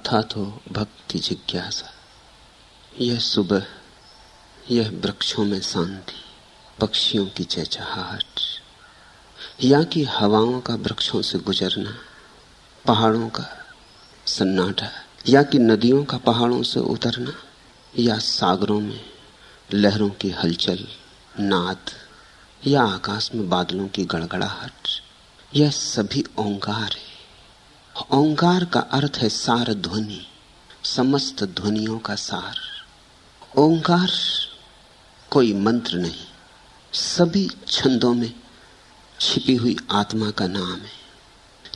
अथा तो भक्ति जिज्ञासा। यह सुबह, यह वृक्षों में शांति, पक्षियों की चहचहाहट या कि हवाओं का वृक्षों से गुजरना, पहाड़ों का सन्नाटा या कि नदियों का पहाड़ों से उतरना, या सागरों में लहरों की हलचल, नाद, या आकाश में बादलों की गड़गड़ाहट, यह सभी ओंकार है। ओंकार का अर्थ है सार ध्वनि, समस्त ध्वनियों का सार। ओंकार कोई मंत्र नहीं, सभी छंदों में छिपी हुई आत्मा का नाम है।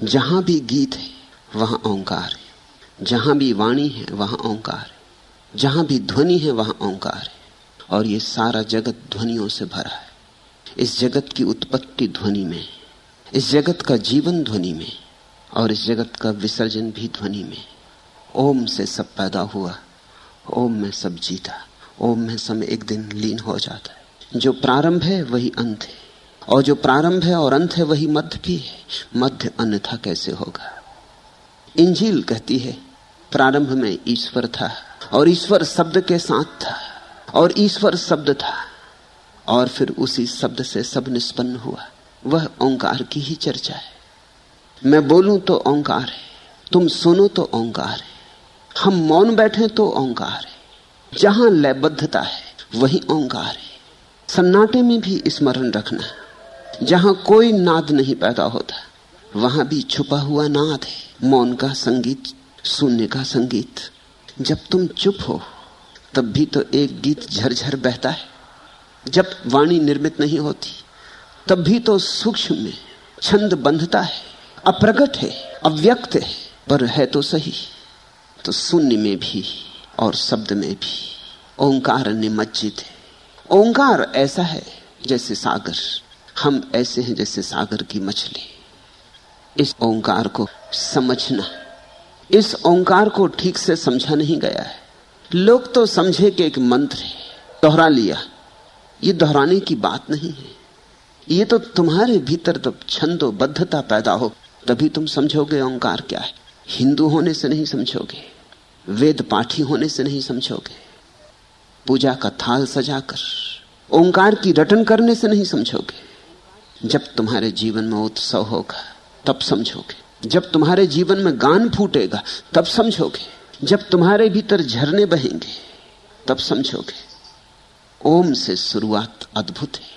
जहाँ भी गीत है, वहाँ ओंकार है। जहाँ भी वाणी है, वहाँ ओंकार है। जहाँ भी ध्वनि है, वहाँ ओंकार है। और ये सारा जगत ध्वनियों से भरा है। इस जगत की उत्पत्ति ध्वनि में इस जगत का जीवन ध्वनि में और इस जगत का विसर्जन भी ध्वनि में। ओम से सब पैदा हुआ, ओम में सब जीता, ओम में सब एक दिन लीन हो जाता है। जो प्रारंभ है, वही अंत है। और जो प्रारंभ है और अंत है, वही मध्य भी है। मध्य अन्यथा कैसे होगा? इंजील कहती है, प्रारंभ में ईश्वर था और ईश्वर शब्द के साथ था और ईश्वर शब्द था और फिर उसी शब्द से सब निष्पन्न हुआ। वह ओंकार की ही चर्चा है। मैं बोलूँ तो ओंकार है, तुम सुनो तो ओंकार है, हम मौन बैठे तो ओंकार है, जहाँ लयबद्धता है, वही ओंकार है। सन्नाटे में भी स्मरण रखना, जहाँ कोई नाद नहीं पैदा होता, वहाँ भी छुपा हुआ नाद है, मौन का संगीत, शून्य का संगीत। जब तुम चुप हो, तब भी तो एक गीत झरझर बहता है। जब वाणी निर्मित नहीं होती, तब भी तो सूक्ष्म में छंद बंधता है। अप्रगट है, अव्यक्त है, पर है तो सही। तो शून्य में भी और शब्द में भी ओंकार निमज्जित है। ओंकार ऐसा है जैसे सागर, हम ऐसे हैं जैसे सागर की मछली। इस ओंकार को समझना, इस ओंकार को ठीक से समझा नहीं गया है। लोग तो समझे कि एक मंत्र है, दोहरा लिया। ये दोहराने की बात नहीं है। ये तो तुम्हारे भीतर तो छंदोबद्धता पैदा हो तभी तुम समझोगे ओंकार क्या है। हिंदू होने से नहीं समझोगे, वेद पाठी होने से नहीं समझोगे, पूजा का थाल सजाकर, ओंकार की रटन करने से नहीं समझोगे। जब तुम्हारे जीवन में उत्सव होगा, तब समझोगे। जब तुम्हारे जीवन में गान फूटेगा, तब समझोगे। जब तुम्हारे भीतर झरने बहेंगे, तब समझोगे। ओम से शुरुआत अद्भुत है।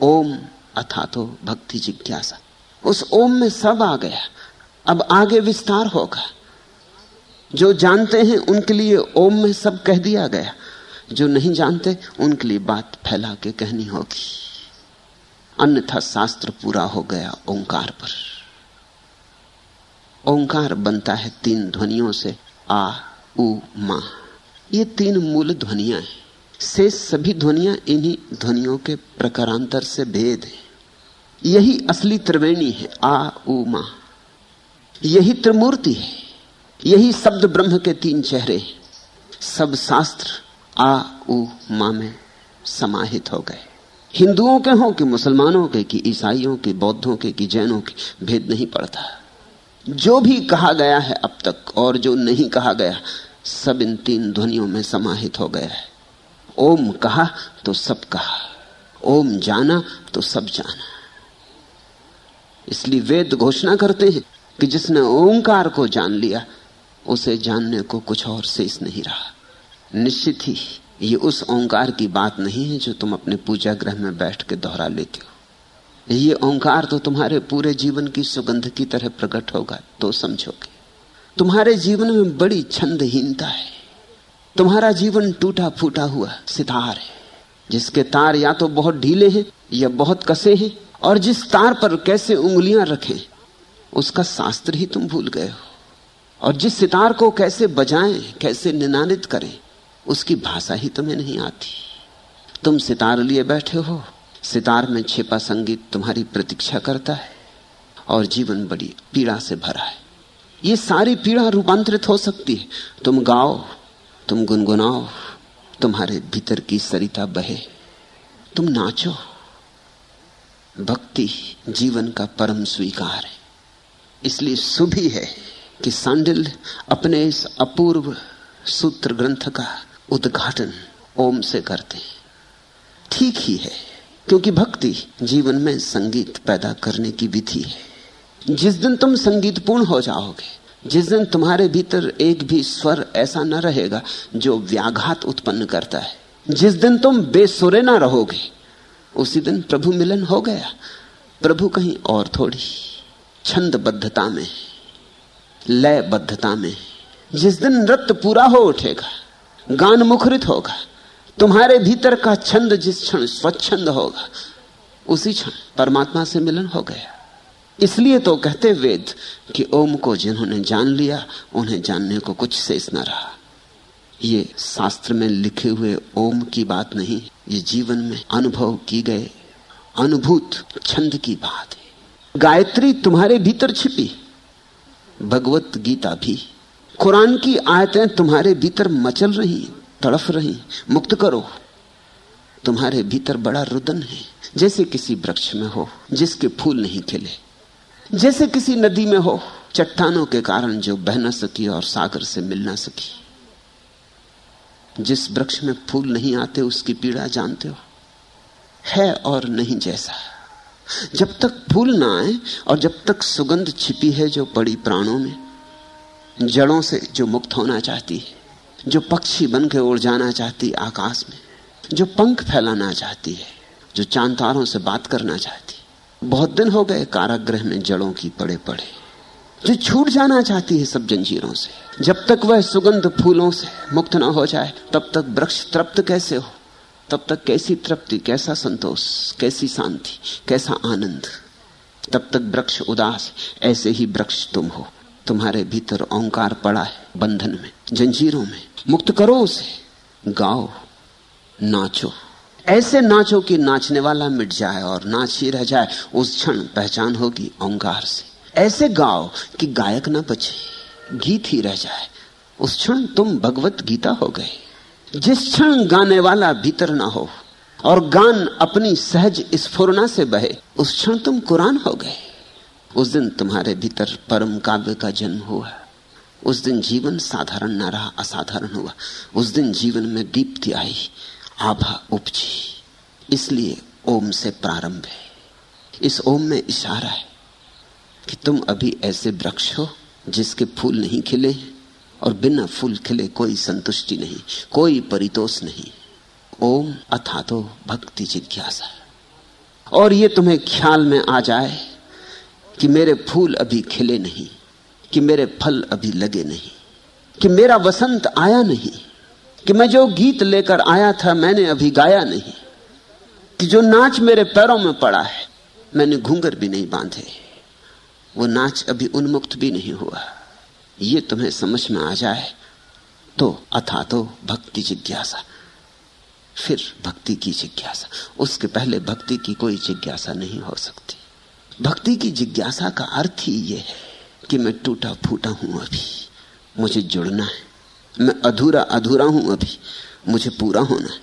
ओम अथा तो भक्ति जिज्ञासा। उस ओम में सब आ गया। अब आगे विस्तार होगा। जो जानते हैं, उनके लिए ओम में सब कह दिया गया। जो नहीं जानते, उनके लिए बात फैला के कहनी होगी। अन्यथा शास्त्र पूरा हो गया ओंकार पर। ओंकार बनता है तीन ध्वनियों से, आ, उ, मा। ये तीन मूल ध्वनिया हैं। से सभी ध्वनिया इन्हीं ध्वनियों के प्रकारांतर से भेद है। यही असली त्रिवेणी है, आ, उ, मा। यही त्रिमूर्ति है, यही शब्द ब्रह्म के तीन चेहरे सब शास्त्र, आ, उ, मा में समाहित हो गए। हिंदुओं के हो कि मुसलमानों के, कि ईसाइयों के, बौद्धों के, कि जैनों के, भेद नहीं पड़ता। जो भी कहा गया है अब तक, और जो नहीं कहा गया, सब इन तीन ध्वनियों में समाहित हो गया है। ओम कहा तो सब कहा, ओम जाना तो सब जाना। इसलिए वेद घोषणा करते हैं कि जिसने ओंकार को जान लिया, उसे जानने को कुछ और शेष नहीं रहा। निश्चित ही, ये उस ओंकार की बात नहीं है जो तुम अपने पूजा ग्रह में बैठ के दोहरा लेते हो। ये ओंकार तो तुम्हारे पूरे जीवन की सुगंध की तरह प्रकट होगा तो समझोगे। तुम्हारे जीवन में बड़ी छंदहीनता है। तुम्हारा जीवन टूटा फूटा हुआ सितार है, जिसके तार या तो बहुत ढीले हैं या बहुत कसे हैं? और जिस तार पर कैसे उंगलियाँ रखें? उसका शास्त्र ही तुम भूल गए हो। और जिस सितार को कैसे बजाएँ, कैसे निनादित करें, उसकी भाषा ही तुम्हें नहीं आती। तुम सितार लिए बैठे हो। सितार में छिपा संगीत तुम्हारी प्रतीक्षा करता है। और जीवन बड़ी पीड़ा से भरा है। ये सारी पीड़ा रूपांतरित हो सकती है। तुम गाओ, तुम गुनगुनाओ, तुम्हारे भीतर की सरिता बहे। तुम नाचो। भक्ति जीवन का परम स्वीकार है। इसलिए शुभ ही है कि सांडिल अपने इस अपूर्व सूत्र ग्रंथ का उद्घाटन ओम से करते ठीक ही है, क्योंकि भक्ति जीवन में संगीत पैदा करने की विधि है। जिस दिन तुम संगीतपूर्ण हो जाओगे, जिस दिन तुम्हारे भीतर एक भी स्वर ऐसा न रहेगा जो व्याघात उत्पन्न करता है, जिस दिन तुम बेसुरे ना रहोगे उसी दिन प्रभु मिलन हो गया। प्रभु कहीं और थोड़ी। छंदबद्धता में, लयबद्धता में। जिस दिन नृत्य पूरा हो उठेगा, गान मुखरित होगा, तुम्हारे भीतर का छंद जिस क्षण स्वच्छंद होगा, उसी क्षण परमात्मा से मिलन हो गया। इसलिए तो कहते वेद कि ओम को जिन्होंने जान लिया, उन्हें जानने को कुछ शेष न रहा। ये शास्त्र में लिखे हुए ओम की बात नहीं। ये जीवन में अनुभव की गए अनुभूत छंद की बात है। गायत्री तुम्हारे भीतर छिपी, भगवत गीता भी। कुरान की आयतें तुम्हारे भीतर मचल रही, तड़फ रही, मुक्त करो। तुम्हारे भीतर बड़ा रुदन है, जैसे किसी वृक्ष में हो, जिसके फूल नहीं खिले, जैसे किसी नदी में हो, चट्टानों के कारण जो बह न सकी और सागर से मिल ना सकी। जिस वृक्ष में फूल नहीं आते, उसकी पीड़ा जानते हो? है और नहीं जैसा। जब तक फूल ना आए और जब तक सुगंध छिपी है जो पड़ी प्राणों में, जड़ों से जो मुक्त होना चाहती है, जो पक्षी बन के उड़ जाना चाहती आकाश में, जो पंख फैलाना चाहती है, जो चाँद तारों से बात करना चाहती बहुत दिन हो गए कारागृह में जड़ों की पड़े पड़े जो छूट जाना चाहती है सब जंजीरों से। जब तक वह सुगंध फूलों से मुक्त ना हो जाए, तब तक वृक्ष तृप्त कैसे हो? तब तक कैसी तृप्ति, कैसा संतोष, कैसी शांति, कैसा आनंद? तब तक वृक्ष उदास, ऐसे ही वृक्ष तुम हो। तुम्हारे भीतर ओंकार पड़ा है बंधन में, जंजीरों में। मुक्त करो उसे, गाओ, नाचो। ऐसे नाचो कि नाचने वाला मिट जाए और नाच ही रह जाए, उस क्षण पहचान होगी ओंकार से। ऐसे गाओ कि गायक ना बचे, गीत ही रह जाए। उस क्षण तुम भगवत गीता हो गए। जिस क्षण गाने वाला भीतर ना हो और गान अपनी सहज स्फुरना से बहे, उस क्षण तुम कुरान हो गए। उस दिन तुम्हारे भीतर परम काव्य का जन्म हुआ। उस दिन जीवन साधारण ना रहा, असाधारण हुआ। उस दिन जीवन में दीप्ति आई, आभा उपजी। इसलिए ओम से प्रारंभ है। इस ओम में इशारा है। कि तुम अभी ऐसे वृक्ष हो जिसके फूल नहीं खिले और बिना फूल खिले कोई संतुष्टि नहीं, कोई परितोष नहीं। ओम अथा तो भक्ति जिज्ञासा। और ये तुम्हें ख्याल में आ जाए कि मेरे फूल अभी खिले नहीं, कि मेरे फल अभी लगे नहीं, कि मेरा वसंत आया नहीं, कि मैं जो गीत लेकर आया था मैंने अभी गाया नहीं, कि जो नाच मेरे पैरों में पड़ा है, मैंने घूंगर भी नहीं बांधे। वो नाच अभी उन्मुक्त भी नहीं हुआ। ये तुम्हें समझ में आ जाए तो अथा तो भक्ति जिज्ञासा। फिर भक्ति की जिज्ञासा। उसके पहले भक्ति की कोई जिज्ञासा नहीं हो सकती। भक्ति की जिज्ञासा का अर्थ ही ये है कि मैं टूटा फूटा हूँ अभी। मुझे जुड़ना है। मैं अधूरा अधूरा हूँ अभी। मुझे पूरा होना है।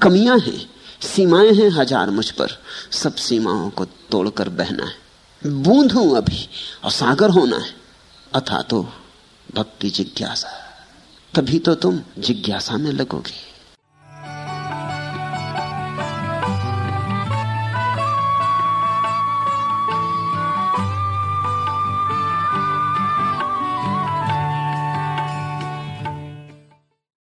कमियाँ हैं, सीमाएँ हैं हज़ार मुझ पर। सब सीमाओं को तोड़कर बहना है। बूंद हूँ अभी, और सागर होना है। अथा तो भक्ति जिज्ञासा। तभी तो तुम जिज्ञासा में लगोगे।